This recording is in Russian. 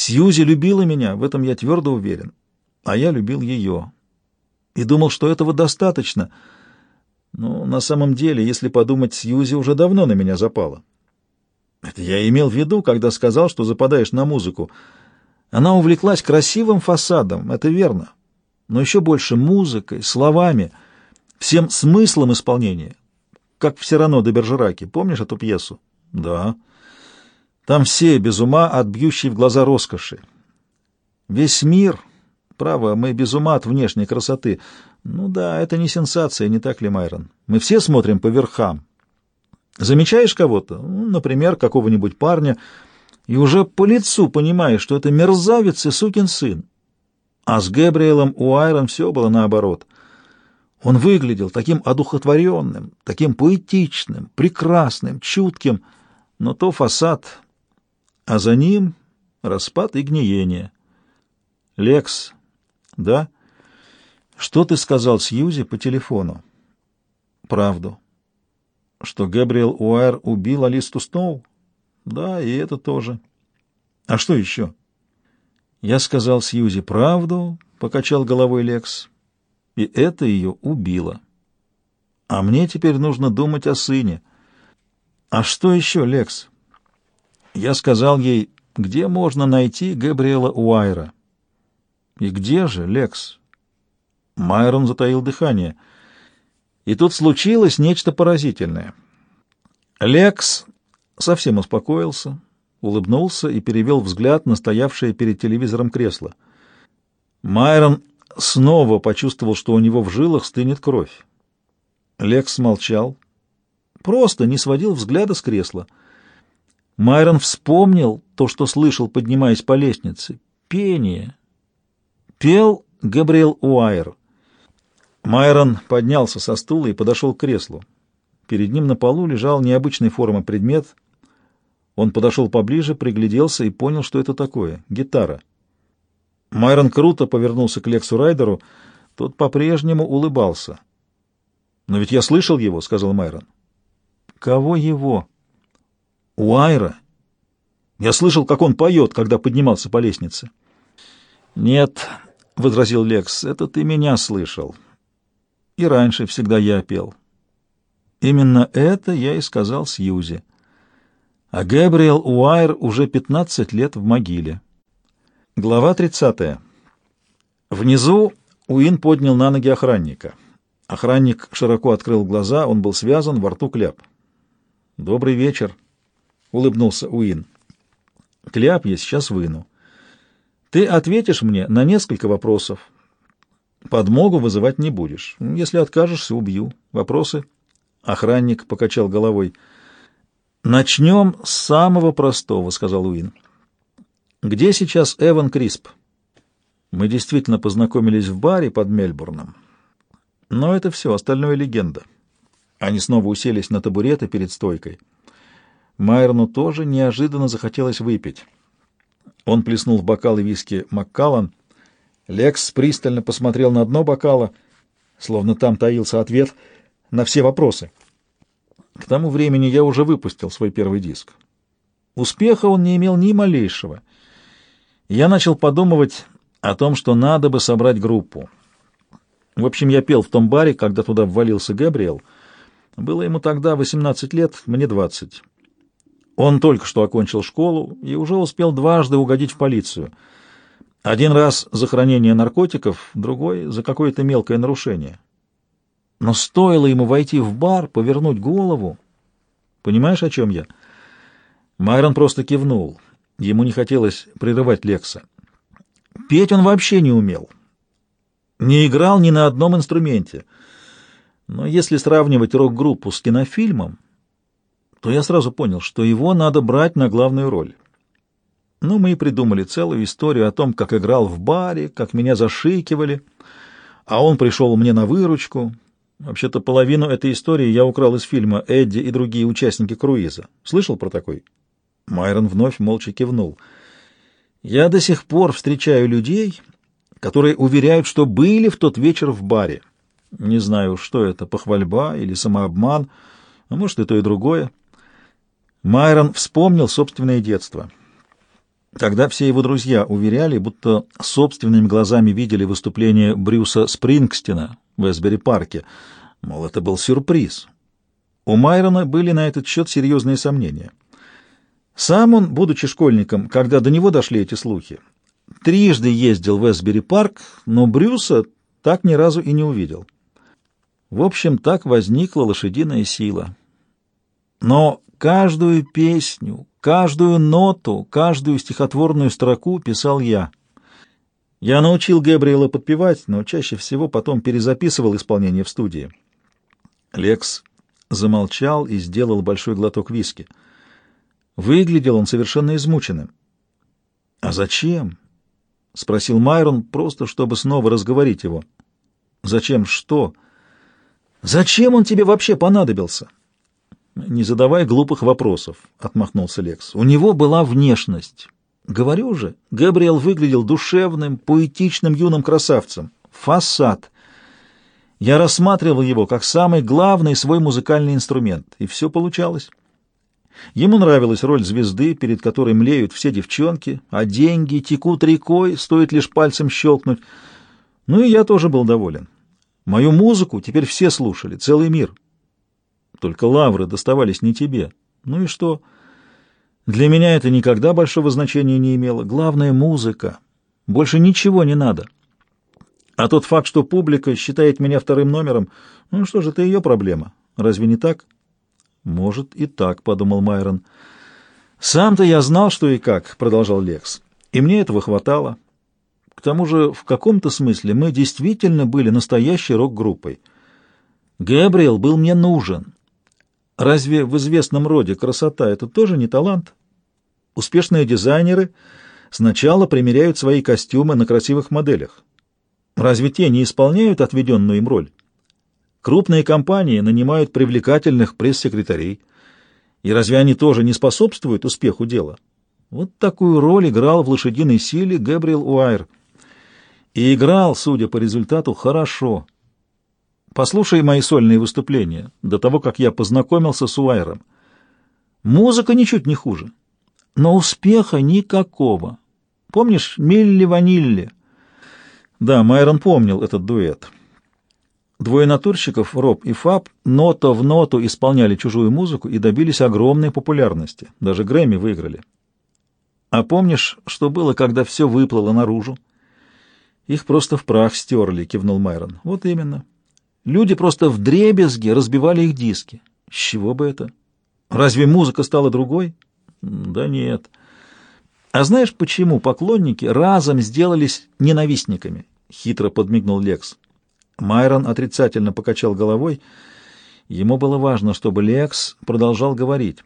Сьюзи любила меня, в этом я твердо уверен. А я любил ее. И думал, что этого достаточно. Но на самом деле, если подумать, Сьюзи уже давно на меня запала. Это я имел в виду, когда сказал, что западаешь на музыку. Она увлеклась красивым фасадом, это верно. Но еще больше музыкой, словами, всем смыслом исполнения. Как в Сирано де Бержераке. Помнишь эту пьесу? Да. Там все без ума от бьющей в глаза роскоши. Весь мир, право, мы без ума от внешней красоты. Ну да, это не сенсация, не так ли, Майрон? Мы все смотрим по верхам. Замечаешь кого-то, ну, например, какого-нибудь парня, и уже по лицу понимаешь, что это мерзавец и сукин сын. А с Гэбриэлом Уайром все было наоборот. Он выглядел таким одухотворенным, таким поэтичным, прекрасным, чутким, но то фасад а за ним распад и гниение. «Лекс, да? Что ты сказал Сьюзи по телефону?» «Правду. Что Габриэл Уайр убил Алисту Сноу?» «Да, и это тоже. А что еще?» «Я сказал Сьюзи правду», — покачал головой Лекс, — «и это ее убило. А мне теперь нужно думать о сыне». «А что еще, Лекс?» Я сказал ей, где можно найти Габриэла Уайра. И где же, Лекс? Майрон затаил дыхание. И тут случилось нечто поразительное. Лекс совсем успокоился, улыбнулся и перевел взгляд на стоявшее перед телевизором кресло. Майрон снова почувствовал, что у него в жилах стынет кровь. Лекс молчал, просто не сводил взгляда с кресла — Майрон вспомнил то, что слышал, поднимаясь по лестнице. Пение. Пел Габриэл Уайер. Майрон поднялся со стула и подошел к креслу. Перед ним на полу лежал необычной формы предмет. Он подошел поближе, пригляделся и понял, что это такое — гитара. Майрон круто повернулся к Лексу Райдеру. Тот по-прежнему улыбался. «Но ведь я слышал его», — сказал Майрон. «Кого его?» Уайра. Я слышал, как он поет, когда поднимался по лестнице. Нет, — возразил Лекс, — это ты меня слышал. И раньше всегда я пел. Именно это я и сказал Сьюзи. А Гэбриэл Уайр уже пятнадцать лет в могиле. Глава тридцатая. Внизу Уин поднял на ноги охранника. Охранник широко открыл глаза, он был связан, во рту кляп. «Добрый вечер», — улыбнулся Уин. «Кляп я сейчас выну. Ты ответишь мне на несколько вопросов. Подмогу вызывать не будешь. Если откажешься, убью. Вопросы?» Охранник покачал головой. «Начнем с самого простого», — сказал Уин. «Где сейчас Эван Крисп?» «Мы действительно познакомились в баре под Мельбурном. Но это все, остальное легенда». Они снова уселись на табуреты перед стойкой. Майерну тоже неожиданно захотелось выпить. Он плеснул в бокалы виски Маккаллан. Лекс пристально посмотрел на дно бокала, словно там таился ответ на все вопросы. К тому времени я уже выпустил свой первый диск. Успеха он не имел ни малейшего. Я начал подумывать о том, что надо бы собрать группу. В общем, я пел в том баре, когда туда ввалился Габриэл. Было ему тогда 18 лет, мне 20. Он только что окончил школу и уже успел дважды угодить в полицию. Один раз за хранение наркотиков, другой — за какое-то мелкое нарушение. Но стоило ему войти в бар, повернуть голову... Понимаешь, о чем я? Майрон просто кивнул. Ему не хотелось прерывать Лекса. Петь он вообще не умел. Не играл ни на одном инструменте. Но если сравнивать рок-группу с кинофильмом, то я сразу понял, что его надо брать на главную роль. Ну, мы и придумали целую историю о том, как играл в баре, как меня зашикивали, а он пришел мне на выручку. Вообще-то половину этой истории я украл из фильма «Эдди и другие участники круиза». Слышал про такой? Майрон вновь молча кивнул. Я до сих пор встречаю людей, которые уверяют, что были в тот вечер в баре. Не знаю, что это, похвальба или самообман, а может и то, и другое. Майрон вспомнил собственное детство. Тогда все его друзья уверяли, будто собственными глазами видели выступление Брюса Спрингстина в Эсбери-парке, мол, это был сюрприз. У Майрона были на этот счет серьезные сомнения. Сам он, будучи школьником, когда до него дошли эти слухи, трижды ездил в Эсбери-парк, но Брюса так ни разу и не увидел. В общем, так возникла лошадиная сила. Но каждую песню, каждую ноту, каждую стихотворную строку писал я. Я научил Гэбриэла подпевать, но чаще всего потом перезаписывал исполнение в студии. Лекс замолчал и сделал большой глоток виски. Выглядел он совершенно измученным. «А зачем?» — спросил Майрон, просто чтобы снова разговорить его. «Зачем что?» «Зачем он тебе вообще понадобился?» «Не задавай глупых вопросов», — отмахнулся Лекс. «У него была внешность. Говорю же, Габриэл выглядел душевным, поэтичным юным красавцем. Фасад. Я рассматривал его как самый главный свой музыкальный инструмент, и все получалось». Ему нравилась роль звезды, перед которой млеют все девчонки, а деньги текут рекой, стоит лишь пальцем щелкнуть. Ну и я тоже был доволен. Мою музыку теперь все слушали, целый мир. Только лавры доставались не тебе. Ну и что? Для меня это никогда большого значения не имело. Главное — музыка. Больше ничего не надо. А тот факт, что публика считает меня вторым номером, ну что же, это ее проблема. Разве не так? Может и так, — подумал Майрон. Сам-то я знал, что и как, — продолжал Лекс. И мне этого хватало. К тому же, в каком-то смысле мы действительно были настоящей рок-группой. Гэбриэл был мне нужен. Разве в известном роде красота — это тоже не талант? Успешные дизайнеры сначала примеряют свои костюмы на красивых моделях. Разве те не исполняют отведенную им роль? Крупные компании нанимают привлекательных пресс-секретарей. И разве они тоже не способствуют успеху дела? Вот такую роль играл в лошадиной силе Гэбриэл Уайр — и играл, судя по результату, хорошо. Послушай мои сольные выступления до того, как я познакомился с Уайром. Музыка ничуть не хуже, но успеха никакого. Помнишь «Милли Ванилли»? Да, Майрон помнил этот дуэт. Двое натурщиков, Роб и Фаб, нота в ноту исполняли чужую музыку и добились огромной популярности. Даже Грэмми выиграли. А помнишь, что было, когда все выплыло наружу? Их просто в прах стерли, кивнул Майрон. Вот именно. Люди просто в дребезги разбивали их диски. С чего бы это? Разве музыка стала другой? Да нет. А знаешь, почему поклонники разом сделались ненавистниками? Хитро подмигнул Лекс. Майрон отрицательно покачал головой. Ему было важно, чтобы Лекс продолжал говорить.